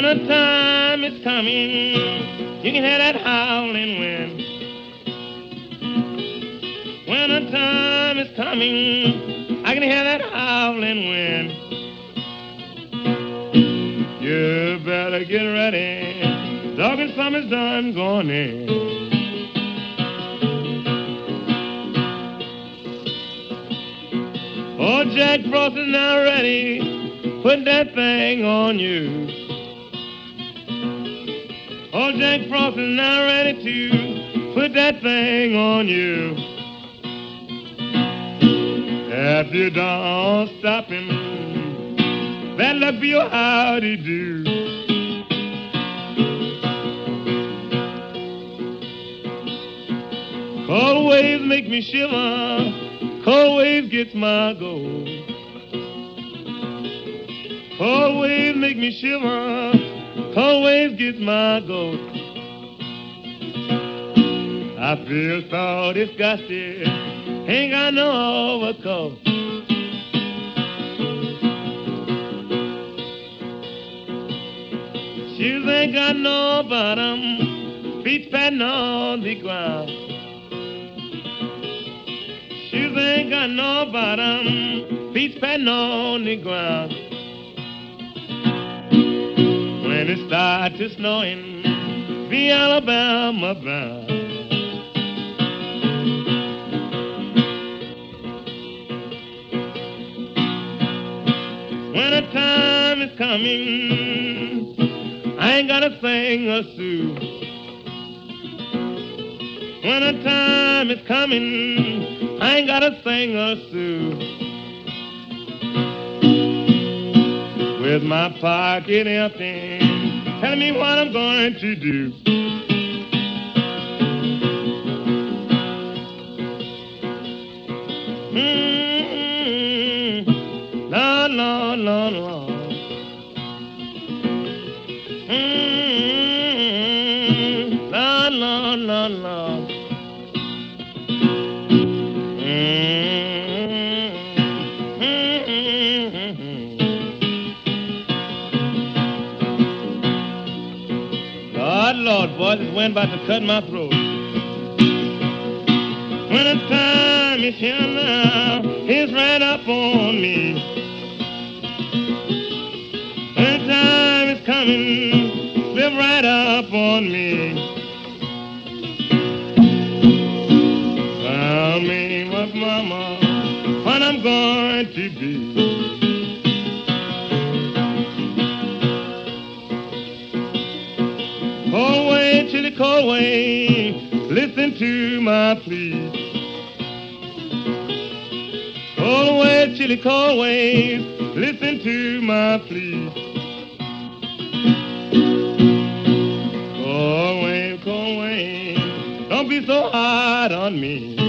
Winter time is coming. You can hear that howling wind. Winter time is coming. I can hear that howling wind. You better get ready. Dog and summer's done gone in. Oh, Jack Frost is now ready. Put that thing on you. Oh, Jack Frost is now ready to put that thing on you. If you don't stop him, that'll be your howdy do. Cold waves make me shiver, cold waves gets my gold. Cold waves make me shiver, cold waves gets my gold. I feel so disgusted, ain't got no overcoat. Shoes ain't got no bottom, feet patting on the ground. Shoes ain't got no bottom, feet patting on the ground. When it starts to snowing, be Alabama bound. Winter time is coming, I ain't got a thing or sue. Winter time is coming, I ain't got a thing or sue. With my pocket empty, telling me what I'm going to do. Mm, la la la la. Mm, la la la la. God, Lord, boy, this wind about to cut my throat. When the time is here now, it's right up on me. When the time is coming, slip right up on me. Tell me what, mama, what I'm going to be. Way, chilly cold listen to my plea. Cold way, chilly cold way, listen to my plea. Cold way, cold way, don't be so hard on me.